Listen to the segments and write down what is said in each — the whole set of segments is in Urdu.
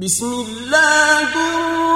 بسم الله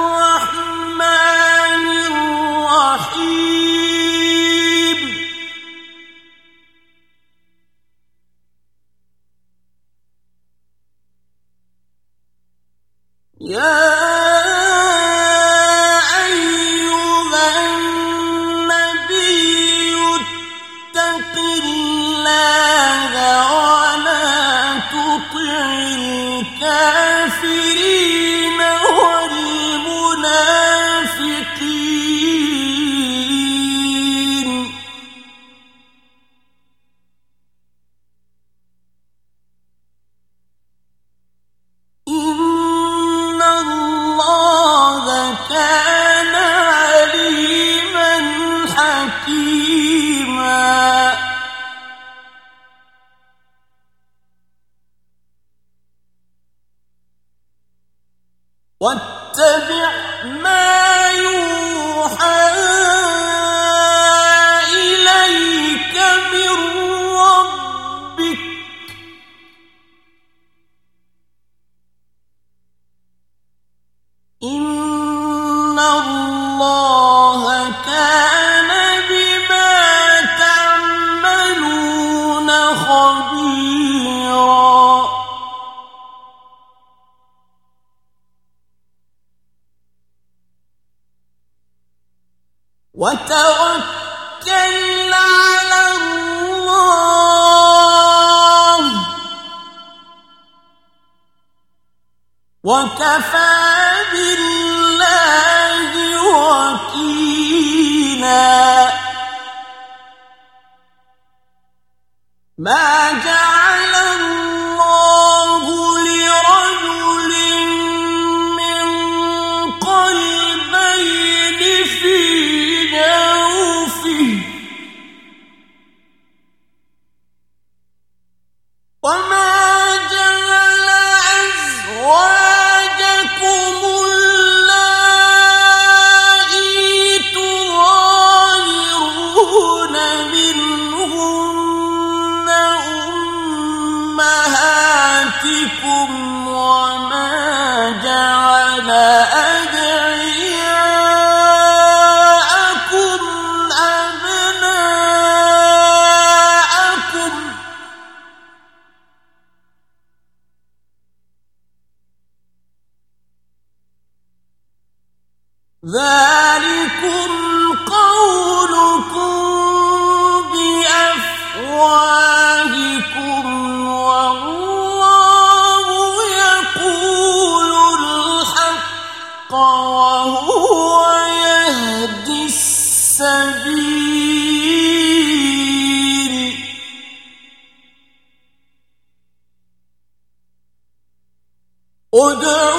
ما جاء ادعوهم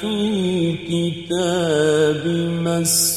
في الكتاب مسطورا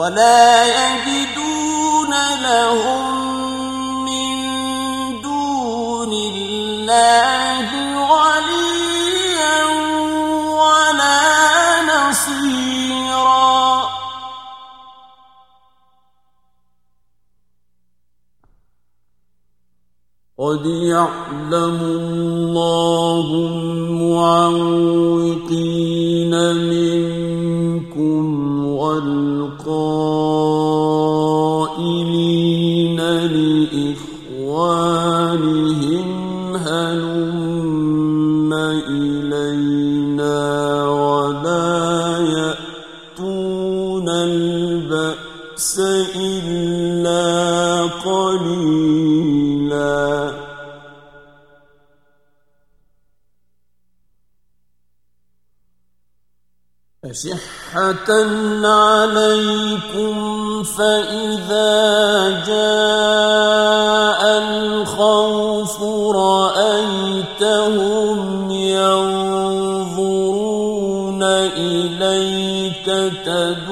ولا يجدون لهم من دون الله وليا ولا نصيرا. قد يعلم الله المعوقين منكم والقائلين لإخوانهم هلم إلينا ولا يأتون البأس إلا قليلا أشحة عليكم فإذا جاء الخوف رأيتهم ينظرون إليك تدور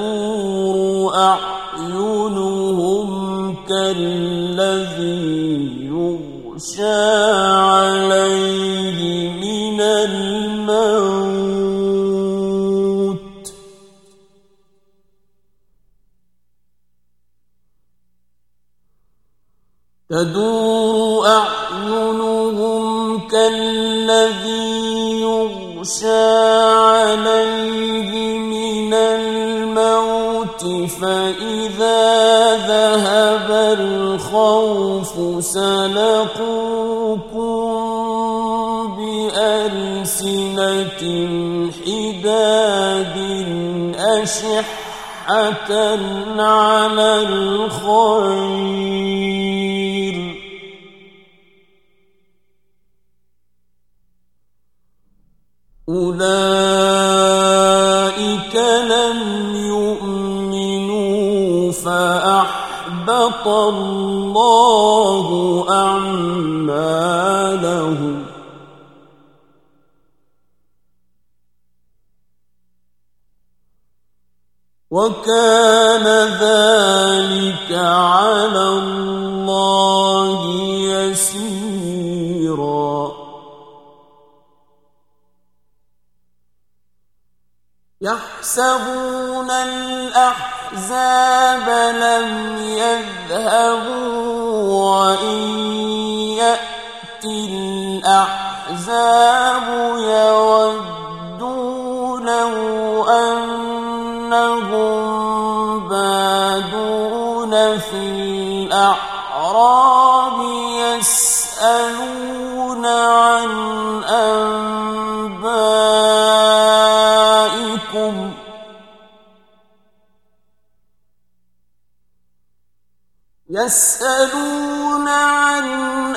تدور أعينهم كالذي يغشى عليه من الموت فإذا ذهب الخوف سلقوكم بألسنة حداد أشحة على الخير أولئك لم يؤمنوا فأحبط الله أعمالهم. وكان ذلك على الله يحسبون الأحزاب لم يذهبوا وإن يأتي الأحزاب يودوا لو أن يسألون عن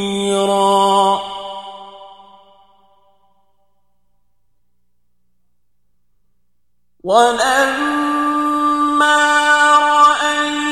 ولما رأى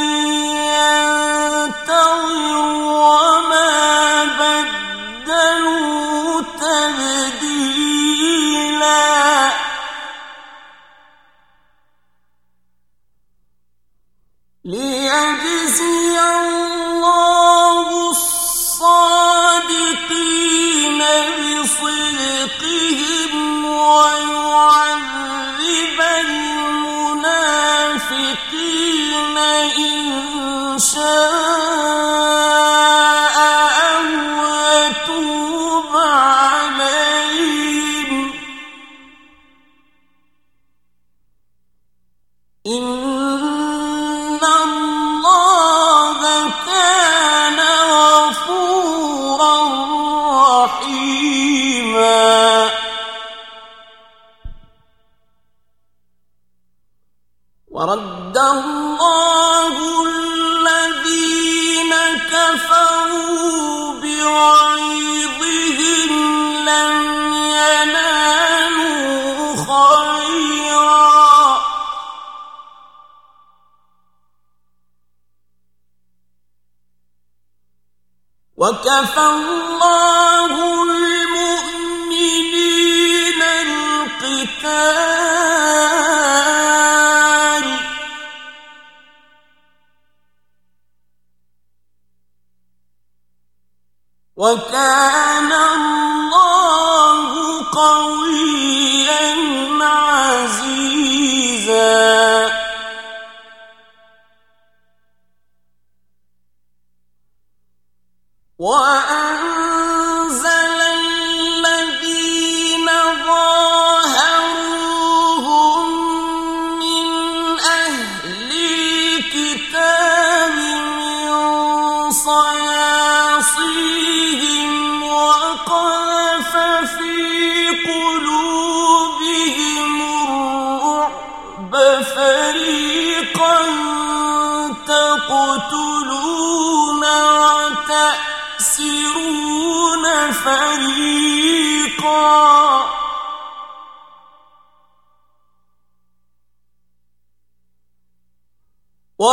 شام وَكَفَى اللَّهُ الْمُؤْمِنِينَ الْقِتَالِ وَكَانَ اللَّهُ قَوِيًّا عَزِيزًا وہ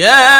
yeah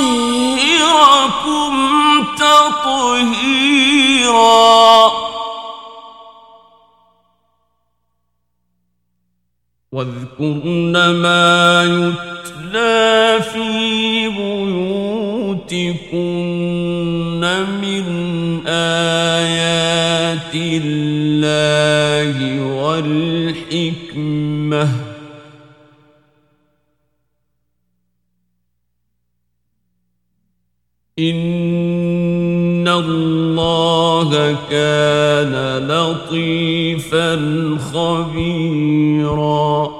ويطهركم تطهيرا. واذكرن ما يتلى في بيوتكن من آيات الله والحكمة. ان اللہ كان لطیفا خبیرا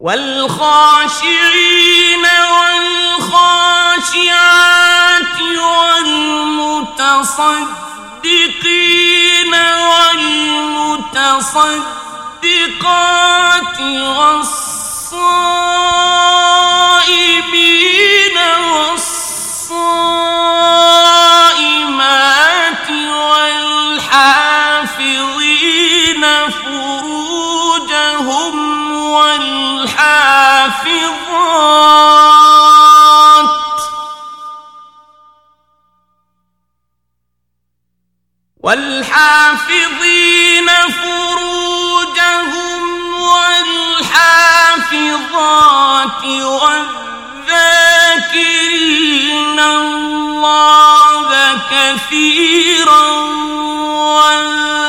والخاشعين والخاشعات والمتصدقين والمتصدقات والصائمين والصائمات والحافظين فروجهم وال والحافظات والحافظين فروجهم والحافظات والذاكرين الله كثيرا والذاكرات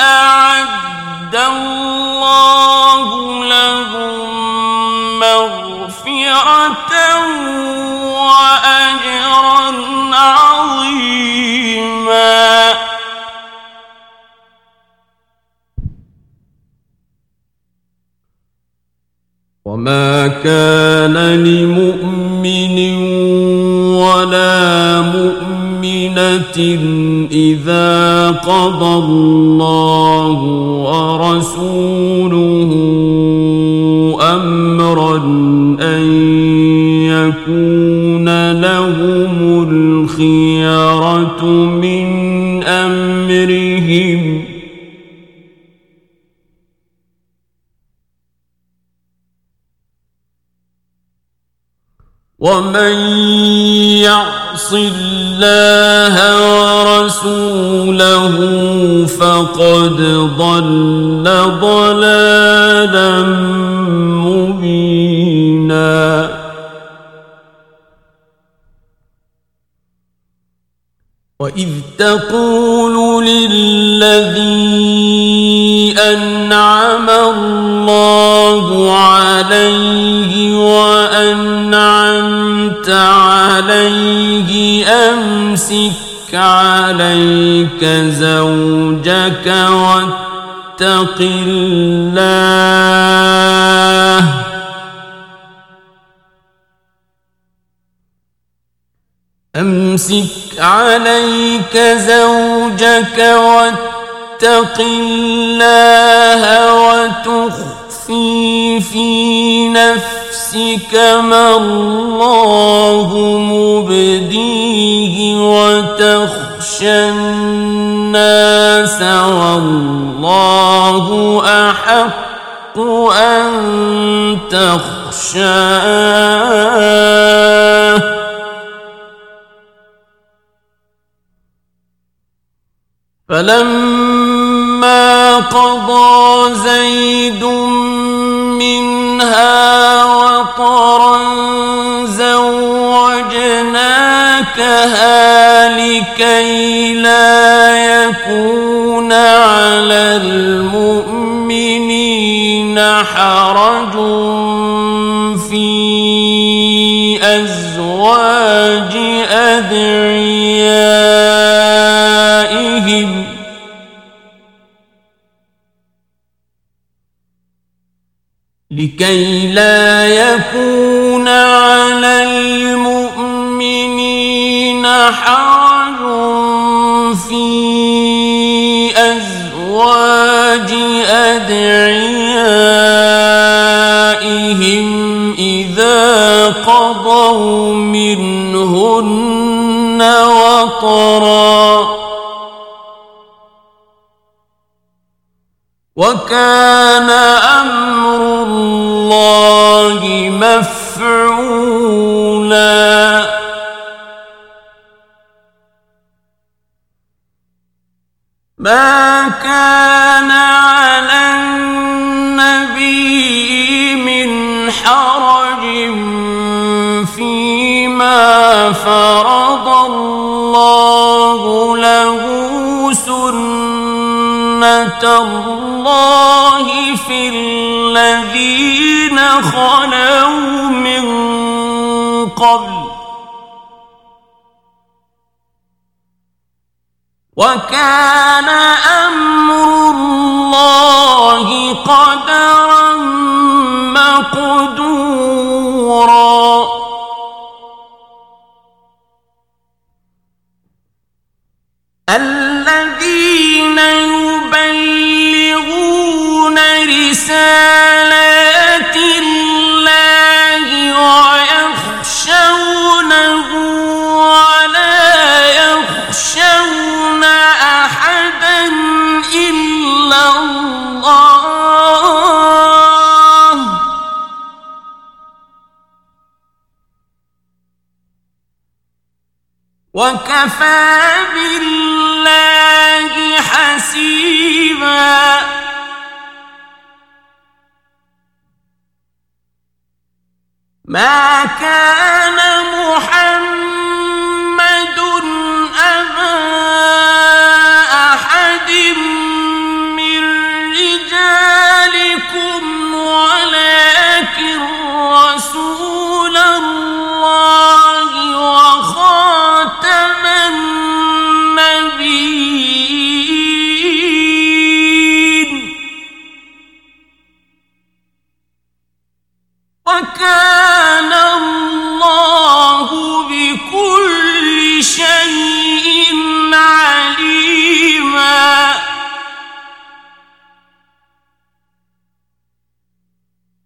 أعلم أعد الله لهم مغفرة وأجرا عظيما. وما كان لمؤمن ولا مؤمنة إذا قضى الله ورسوله أمرا أن يكون لهم الخيرة من أمرهم. ومن يعص الله ورسوله فقد ضل ضلالا مبينا. وإذ تقول للذي أنعم الله عليه وأنعمت عليه أمسك عليك زوجك واتق الله. أمسك عليك زوجك واتق الله وتخفي في نفسك ما الله مبديه وتخفي وتخشى الناس والله أحق أن تخشاه. فلما قضى زيد منها وطرا زوجناكها لكي لا يكون على المؤمنين حرج في أزواج أدعيائهم. لكي لا يكون على المؤمنين حرج في أزواج أدعيائهم إذا قضوا منهن وطرا وكان أمر الله مفعولا ما كان على النبي من حرج فيما فرض الله له سنة الله في الذين خلوا من قبل. وكان أمر الله قدرا مقدورا. الذين وكفى بالله حسيبا ما كان محمد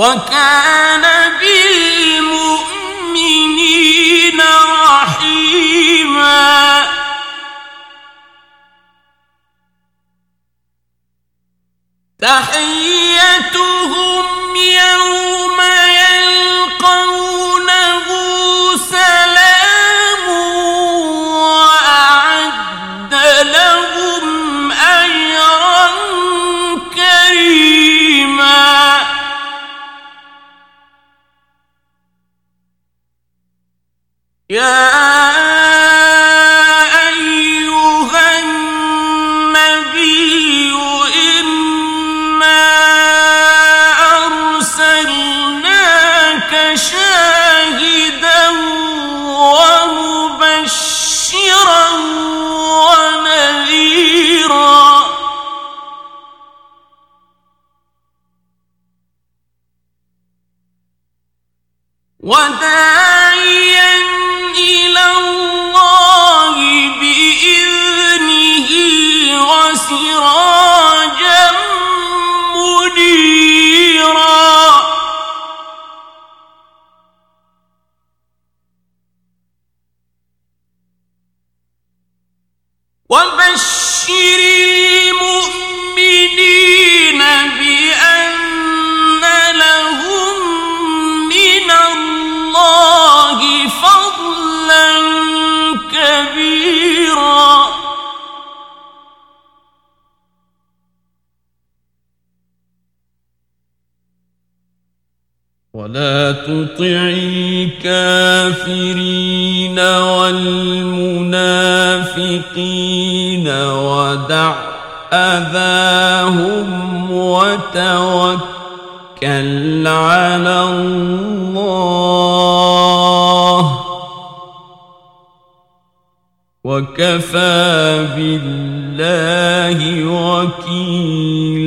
وكان الكافرين والمنافقين ودع أذاهم وتوكل على الله وكفى بالله وكيلاً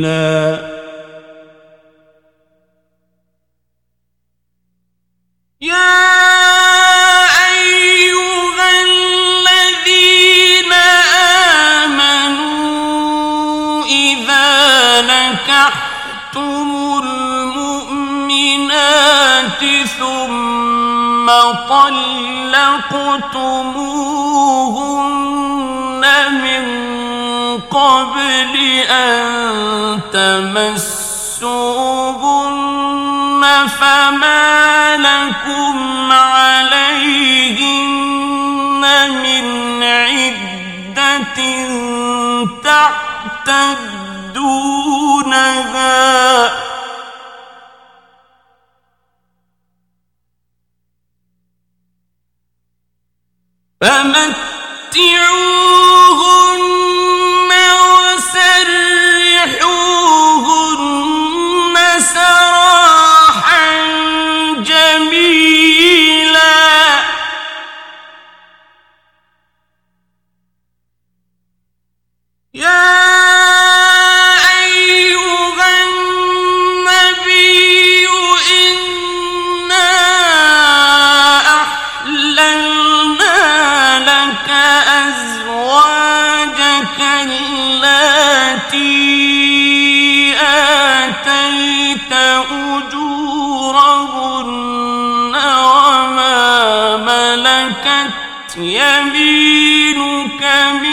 فطلقتموهن من قبل أن تمسوهن فما لكم عليهن من عدة تعتدونها فمتعوه التي آتيت أجورهن وما ملكت يمينك من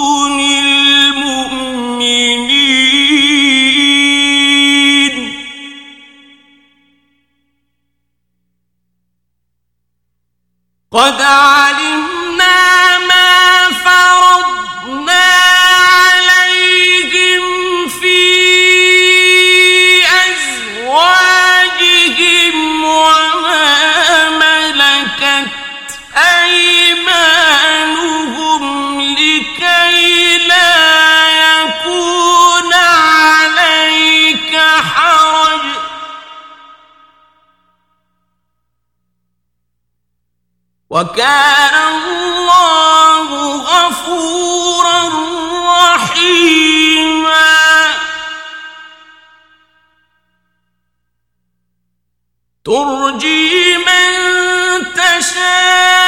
قد علم وكان الله غفورا رحيما. ترجي من تشاء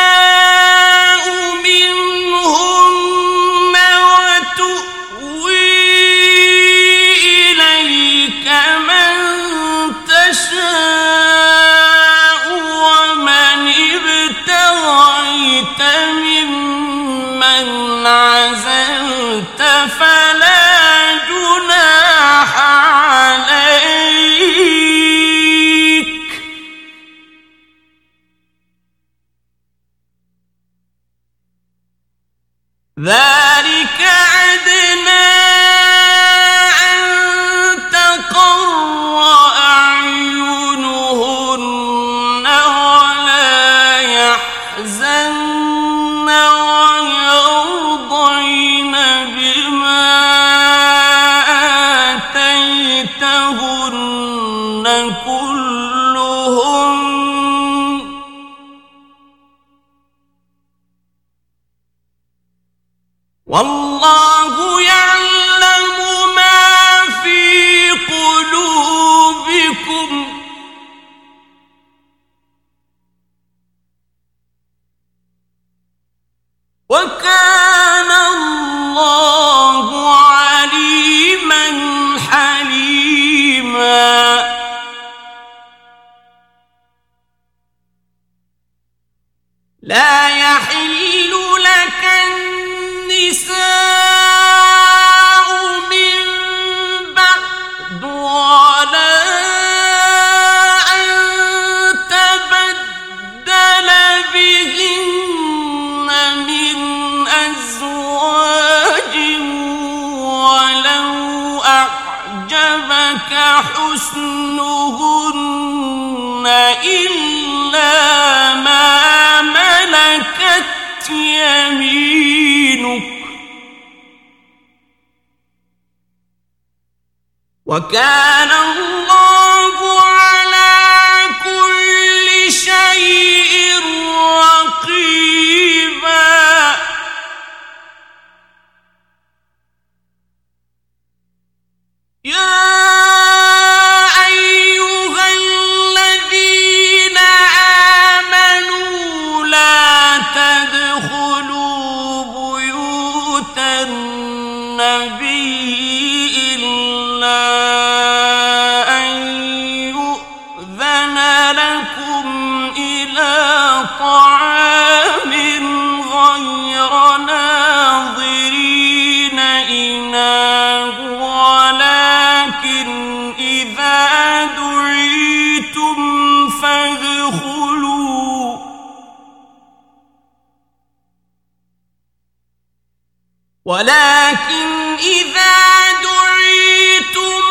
ولكن إذا دعيتم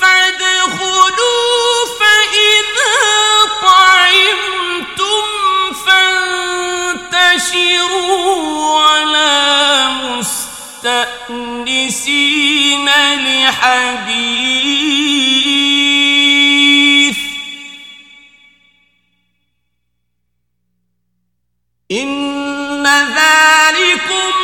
فادخلوا فإذا طعمتم فانتشروا ولا مستأنسين لحديث إن ذلكم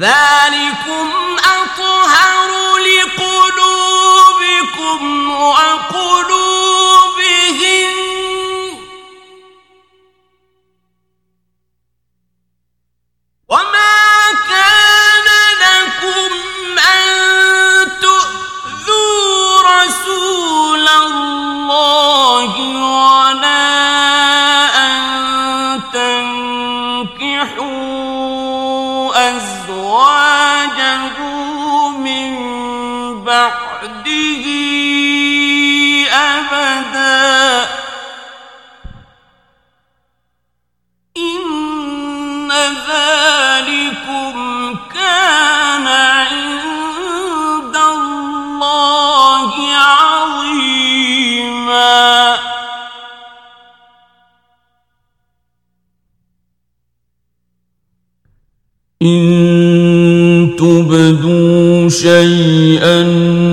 ذلكم إن تبدوا شيئا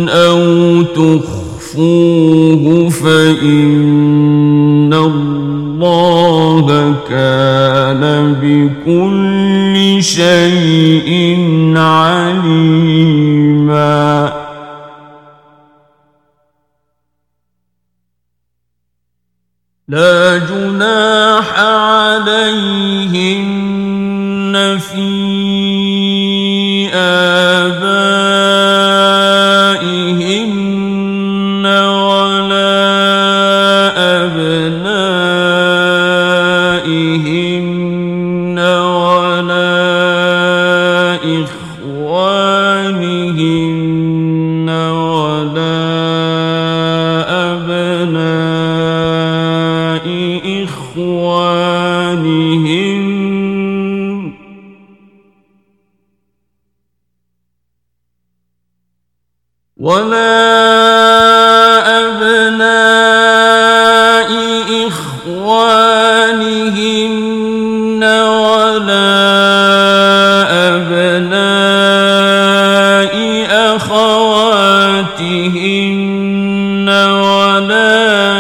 أو تخفوه فإن الله كان بكل شيء عليما. لا جناح عليهن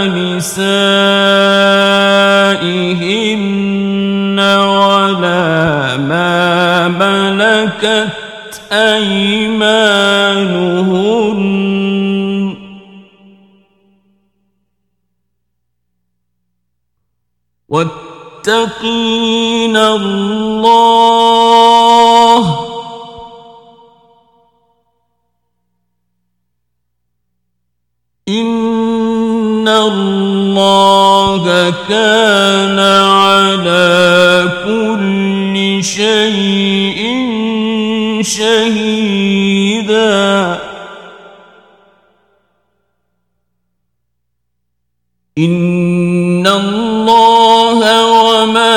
ولا نسائهن ولا ما ملكت أيمانهن. واتقين الله الله كان على كل شيء شهيدا. إن الله وملائكته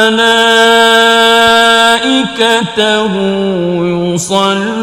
يصلون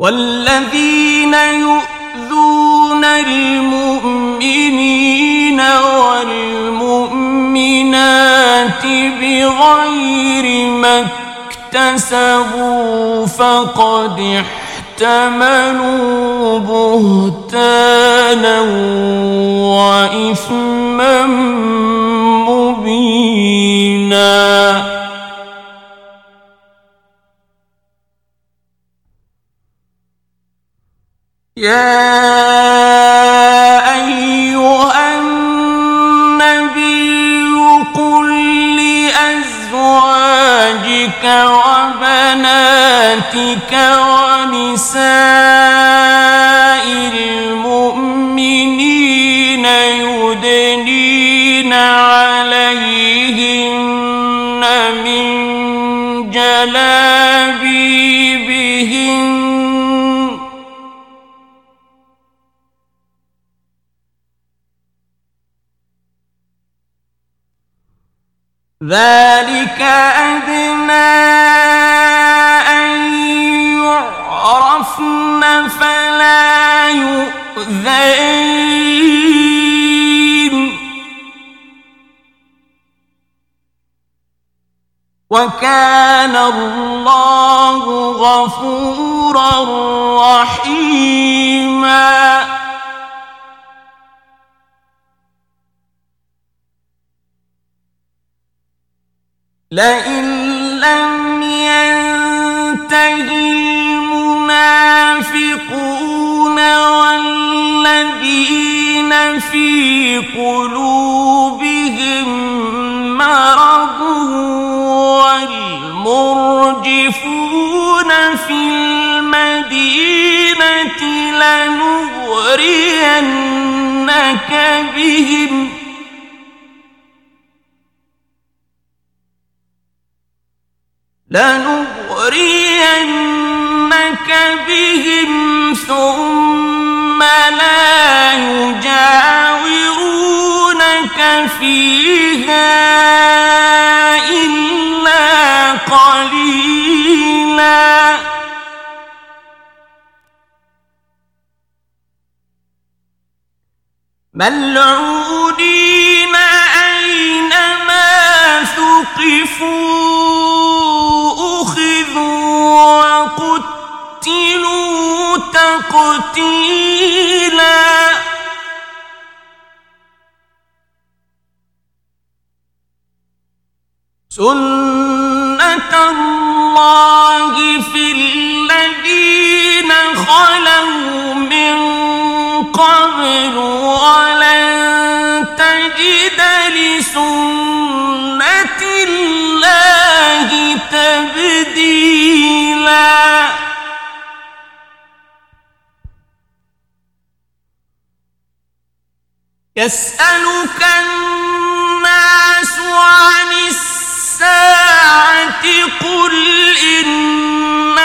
والذين يؤذون المؤمنين والمؤمنات بغير ما اكتسبوا فقد احتملوا بهتانا وإثما يا أيها النبي قل لأزواجك وبناتك ونسائك ذلك أدنى أن يعرفن فلا يؤذين وكان الله غفورا رحيما لئن لم ينته المنافقون والذين في قلوبهم مرض والمرجفون في المدينة لنغرينك بهم لنغرينك بهم ثم لا يجاورونك فيها إلا قليلا. ملعونين أينما ثقفون قتيلا. سنة الله في الذين خلوا من قبل ولن يسألك الناس عن الساعة قل إنما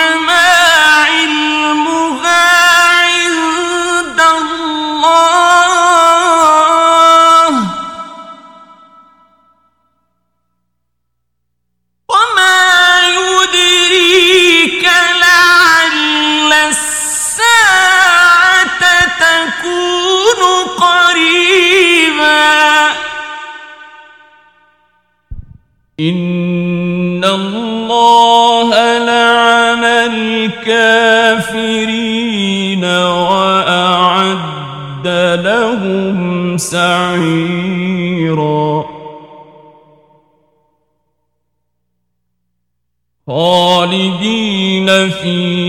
ان اللہ لعن الكافرین وأعد لهم سعیرا خالدین فيها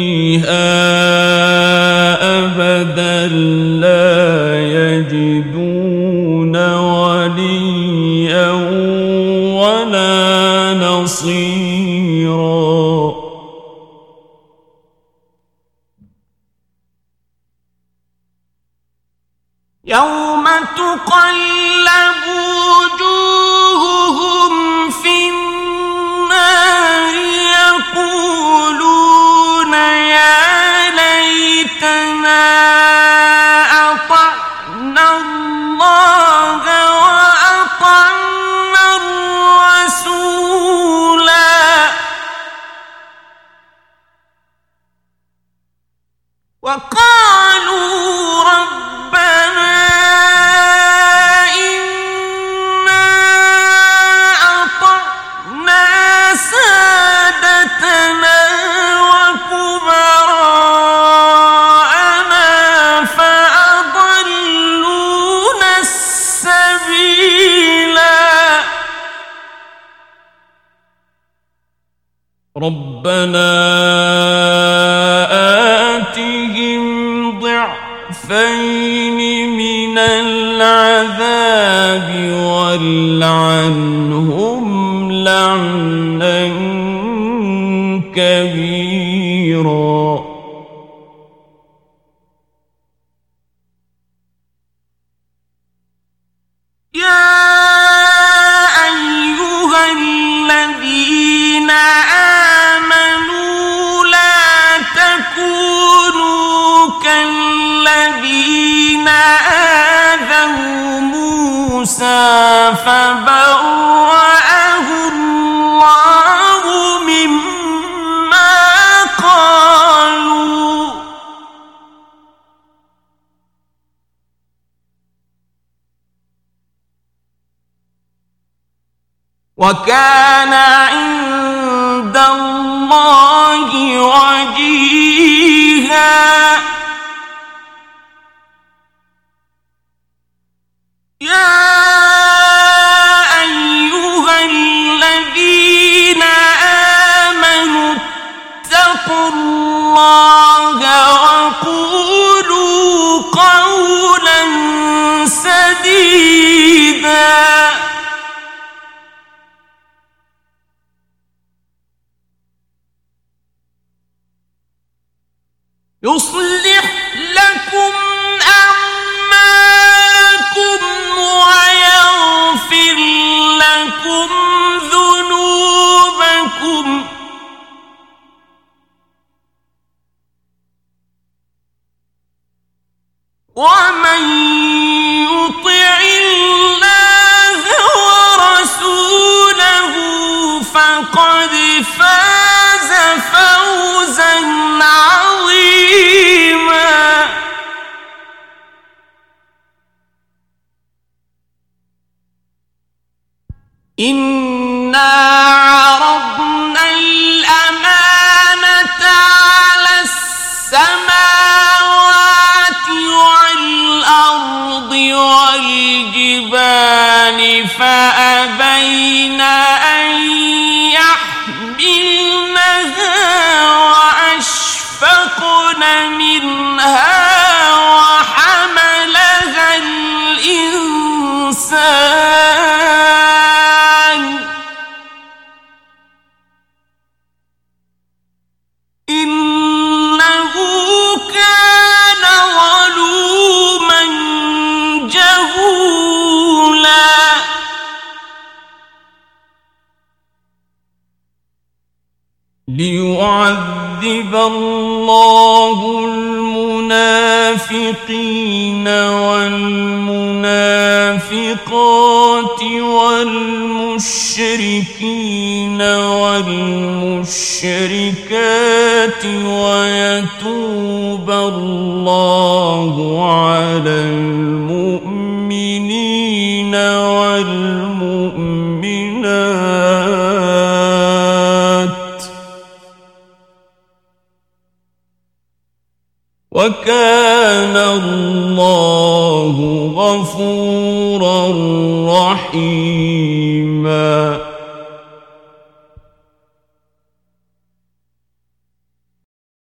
العذاب وكان